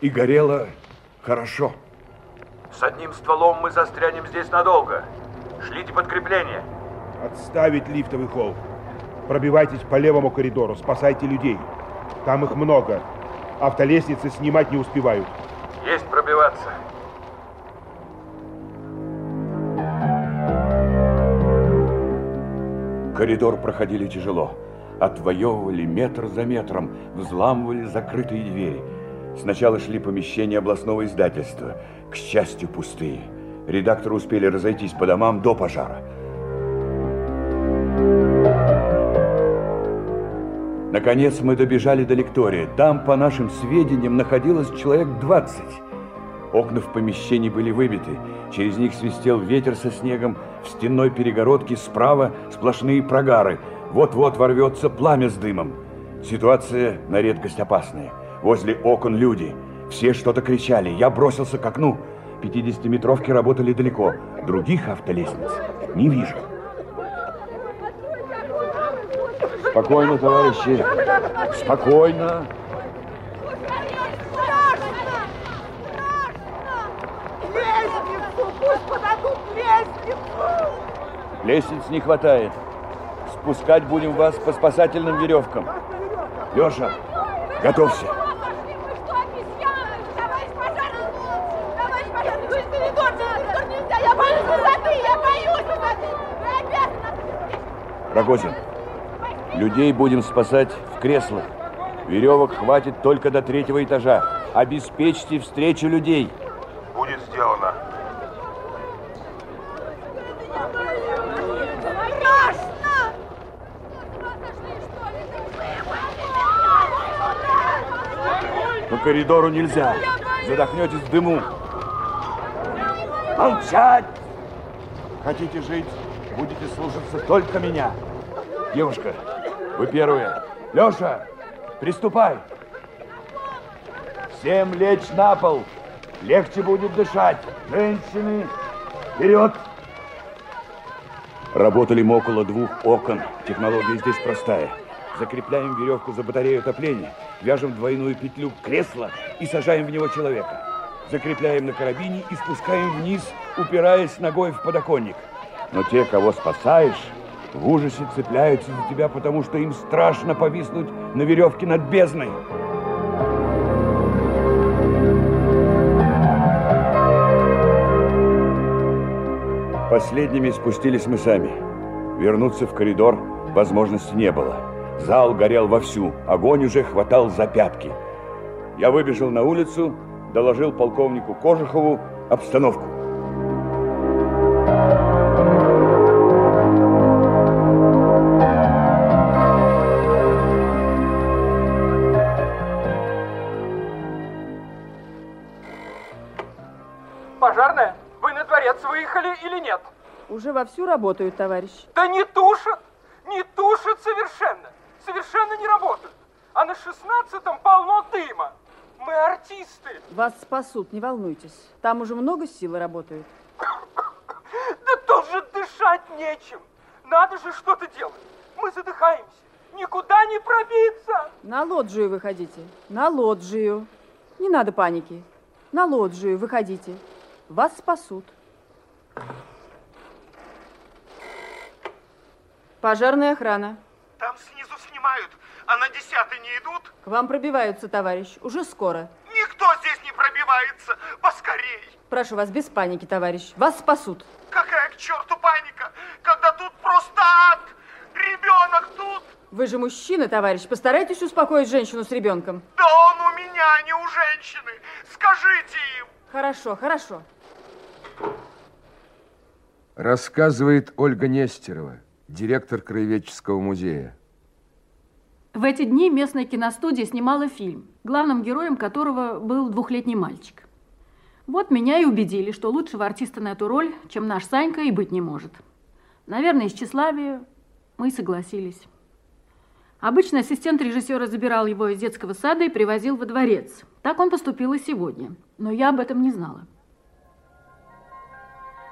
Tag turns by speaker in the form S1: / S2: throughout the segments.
S1: И горело хорошо.
S2: С одним стволом мы застрянем здесь надолго. Шлите подкрепление.
S3: Отставить лифтовый холл. Пробивайтесь по левому коридору, спасайте людей. Там их много. Автолестницы снимать не успевают.
S2: Есть пробиваться.
S1: Коридор проходили тяжело. Отвоевывали метр за метром, взламывали закрытые двери. Сначала шли помещения областного издательства, к счастью, пустые. Редакторы успели разойтись по домам до пожара. Наконец мы добежали до лектория. Там, по нашим сведениям, находилось человек 20. Окна в помещении были выбиты. Через них свистел ветер со снегом. В стенной перегородке справа сплошные прогары. Вот-вот ворвется пламя с дымом. Ситуация на редкость опасная. Возле окон люди. Все что-то кричали. Я бросился к окну. 50-метровки работали далеко. Других автолестниц не вижу. Спокойно, товарищи. Спокойно. Лестниц не хватает. Спускать будем вас по спасательным веревкам. Леша, готовься. Рогозин, людей будем спасать в креслах. Веревок хватит только до третьего этажа. Обеспечьте встречу людей.
S2: Будет сделано.
S1: По коридору нельзя. Задохнетесь в дыму. Молчать! Хотите жить, будете слушаться только меня. Девушка, вы первые. Леша, приступай. Всем лечь на пол. Легче будет дышать. Женщины, вперед! Работали мы около двух окон. Технология здесь простая. Закрепляем веревку за батарею отопления, вяжем двойную петлю кресла и сажаем в него человека. Закрепляем на карабине и спускаем вниз, упираясь ногой в подоконник. Но те, кого спасаешь, в ужасе цепляются за тебя, потому что им страшно повиснуть на веревке над бездной. Последними спустились мы сами. Вернуться в коридор возможности не было. Зал горел вовсю, огонь уже хватал за пятки. Я выбежал на улицу, доложил полковнику Кожухову обстановку.
S4: Выехали или нет?
S5: Уже вовсю работают, товарищ.
S4: Да не тушат, не тушат совершенно, совершенно не работают. А на шестнадцатом полно дыма. Мы артисты.
S5: Вас спасут, не волнуйтесь. Там уже много сил работают.
S4: Да тут же дышать нечем. Надо же что-то делать. Мы задыхаемся. Никуда не пробиться.
S5: На лоджию выходите. На лоджию. Не надо паники. На лоджию выходите. Вас спасут. Пожарная охрана.
S6: Там снизу снимают, а на десятый не идут?
S5: К вам пробиваются, товарищ. Уже скоро.
S6: Никто здесь не пробивается. Поскорей.
S5: Прошу вас, без паники, товарищ. Вас спасут.
S6: Какая к черту паника, когда тут просто ад. Ребенок тут.
S5: Вы же мужчина, товарищ. Постарайтесь успокоить женщину с ребенком.
S6: Да он у меня, а не у женщины. Скажите им.
S5: Хорошо, хорошо.
S7: Рассказывает Ольга Нестерова, директор Краеведческого музея.
S8: В эти дни местная киностудия снимала фильм, главным героем которого был двухлетний мальчик. Вот меня и убедили, что лучшего артиста на эту роль, чем наш Санька, и быть не может. Наверное, из тщеславия мы согласились. Обычно ассистент режиссера забирал его из детского сада и привозил во дворец. Так он поступил и сегодня, но я об этом не знала.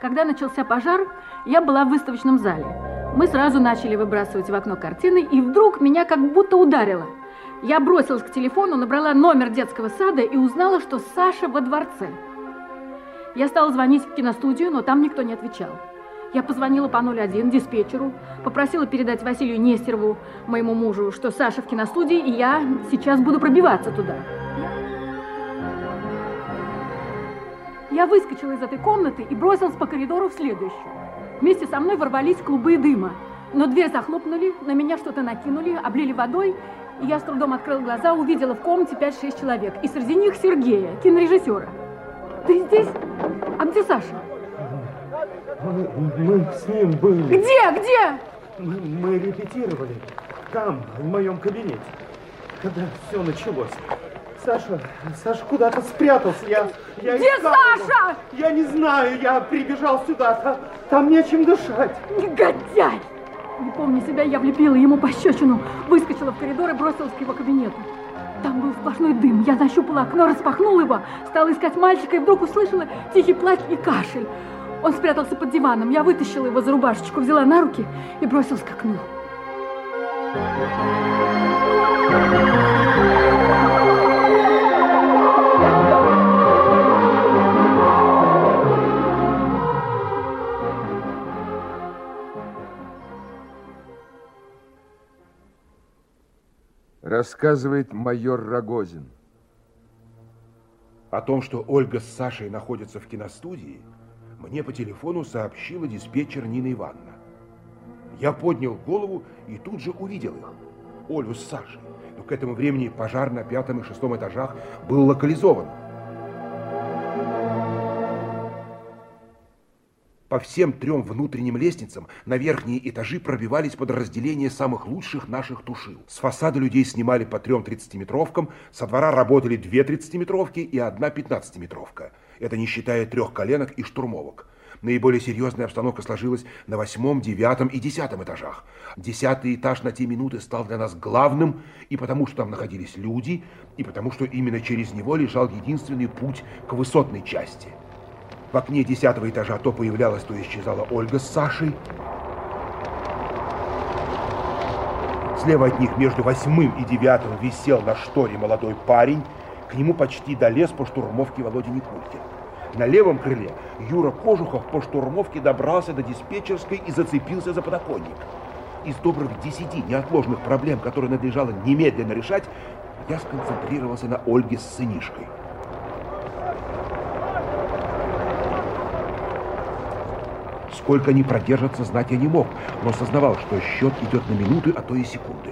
S8: Когда начался пожар, я была в выставочном зале. Мы сразу начали выбрасывать в окно картины, и вдруг меня как будто ударило. Я бросилась к телефону, набрала номер детского сада и узнала, что Саша во дворце. Я стала звонить в киностудию, но там никто не отвечал. Я позвонила по 01 диспетчеру, попросила передать Василию Нестерову, моему мужу, что Саша в киностудии, и я сейчас буду пробиваться туда. Я выскочила из этой комнаты и бросилась по коридору в следующую. Вместе со мной ворвались клубы дыма. Но дверь захлопнули, на меня что-то накинули, облили водой, и я с трудом открыла глаза, увидела в комнате 5-6 человек. И среди них Сергея, кинорежиссера. Ты здесь? А где Саша?
S9: Мы, мы с ним были.
S8: Где? Где?
S9: Мы, мы репетировали. Там, в моем кабинете. Когда все началось. Саша, Саша куда-то спрятался. Я, я
S8: Где
S9: искал
S8: Саша?
S9: Его. Я не знаю, я прибежал сюда. Там, там нечем дышать.
S8: Негодяй! Не помня себя, я влепила ему пощечину, выскочила в коридор и бросилась к его кабинету. Там был сплошной дым. Я нащупала окно, распахнула его, стала искать мальчика и вдруг услышала тихий плач и кашель. Он спрятался под диваном. Я вытащила его за рубашечку, взяла на руки и бросилась к окну.
S7: Рассказывает майор Рогозин.
S3: О том, что Ольга с Сашей находятся в киностудии, мне по телефону сообщила диспетчер Нина Ивановна. Я поднял голову и тут же увидел их, Олю с Сашей. Но к этому времени пожар на пятом и шестом этажах был локализован. По всем трем внутренним лестницам на верхние этажи пробивались подразделения самых лучших наших тушил. С фасада людей снимали по трем 30-метровкам, со двора работали две 30-метровки и одна 15-метровка. Это не считая трех коленок и штурмовок. Наиболее серьезная обстановка сложилась на восьмом, девятом и десятом этажах. Десятый этаж на те минуты стал для нас главным и потому, что там находились люди, и потому, что именно через него лежал единственный путь к высотной части. В окне десятого этажа то появлялась, то исчезала Ольга с Сашей. Слева от них между восьмым и девятым висел на шторе молодой парень. К нему почти долез по штурмовке Володя Никулькин. На левом крыле Юра Кожухов по штурмовке добрался до диспетчерской и зацепился за подоконник. Из добрых десяти неотложных проблем, которые надлежало немедленно решать, я сконцентрировался на Ольге с сынишкой. Сколько они продержатся, знать я не мог, но сознавал, что счет идет на минуты, а то и секунды.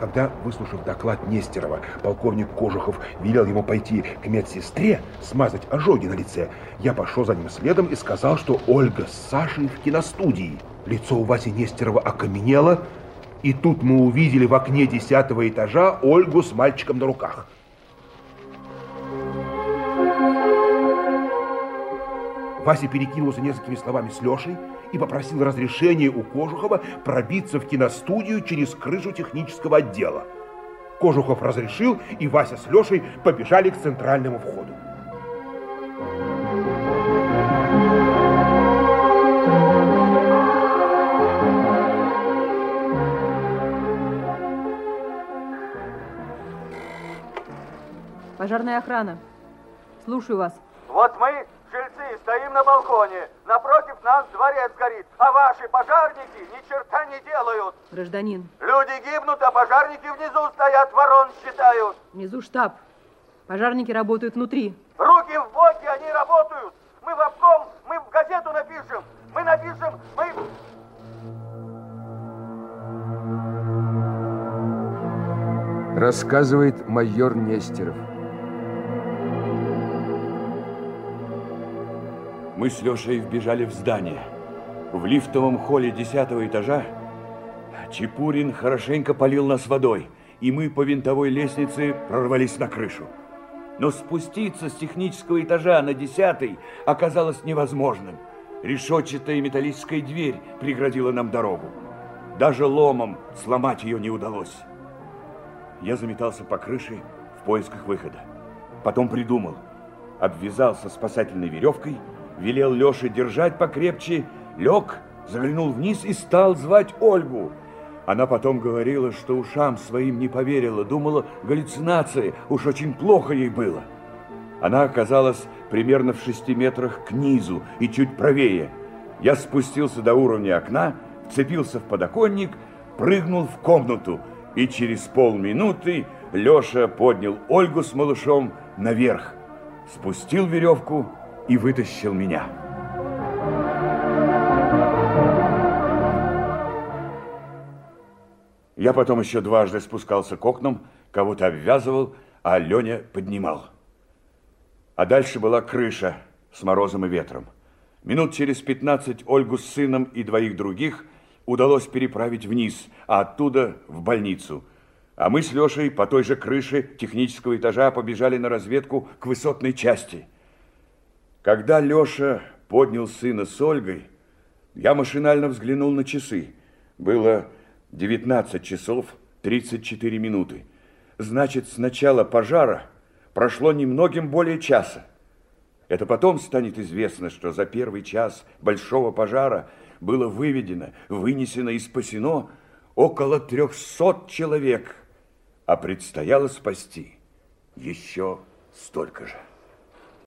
S3: Когда, выслушав доклад Нестерова, полковник Кожухов велел ему пойти к медсестре, смазать ожоги на лице, я пошел за ним следом и сказал, что Ольга с Сашей в киностудии. Лицо у Васи Нестерова окаменело, и тут мы увидели в окне десятого этажа Ольгу с мальчиком на руках. Вася перекинулся несколькими словами с Лешей и попросил разрешения у Кожухова пробиться в киностудию через крышу технического отдела. Кожухов разрешил, и Вася с Лешей побежали к центральному входу.
S5: Пожарная охрана. Слушаю вас.
S6: Вот мы, стоим на балконе. Напротив нас дворец горит, а ваши пожарники ни черта не делают.
S5: Гражданин,
S6: Люди гибнут, а пожарники внизу стоят, ворон считают.
S5: внизу штаб. Пожарники работают внутри.
S6: Руки в боки, они работают. Мы в обком, мы в газету напишем. Мы напишем, мы...
S7: Рассказывает майор Нестеров.
S1: Мы с Лешей вбежали в здание. В лифтовом холле десятого этажа Чепурин хорошенько полил нас водой, и мы по винтовой лестнице прорвались на крышу. Но спуститься с технического этажа на десятый оказалось невозможным. Решетчатая металлическая дверь преградила нам дорогу. Даже ломом сломать ее не удалось. Я заметался по крыше в поисках выхода. Потом придумал. Обвязался спасательной веревкой, велел Леше держать покрепче, лег, заглянул вниз и стал звать Ольгу. Она потом говорила, что ушам своим не поверила, думала, галлюцинации, уж очень плохо ей было. Она оказалась примерно в шести метрах к низу и чуть правее. Я спустился до уровня окна, вцепился в подоконник, прыгнул в комнату, и через полминуты Леша поднял Ольгу с малышом наверх, спустил веревку и вытащил меня. Я потом еще дважды спускался к окнам, кого-то обвязывал, а Леня поднимал. А дальше была крыша с морозом и ветром. Минут через 15 Ольгу с сыном и двоих других удалось переправить вниз, а оттуда в больницу. А мы с Лешей по той же крыше технического этажа побежали на разведку к высотной части. Когда Леша поднял сына с Ольгой, я машинально взглянул на часы. Было 19 часов 34 минуты. Значит, с начала пожара прошло немногим более часа. Это потом станет известно, что за первый час большого пожара было выведено, вынесено и спасено около 300 человек, а предстояло спасти еще столько же.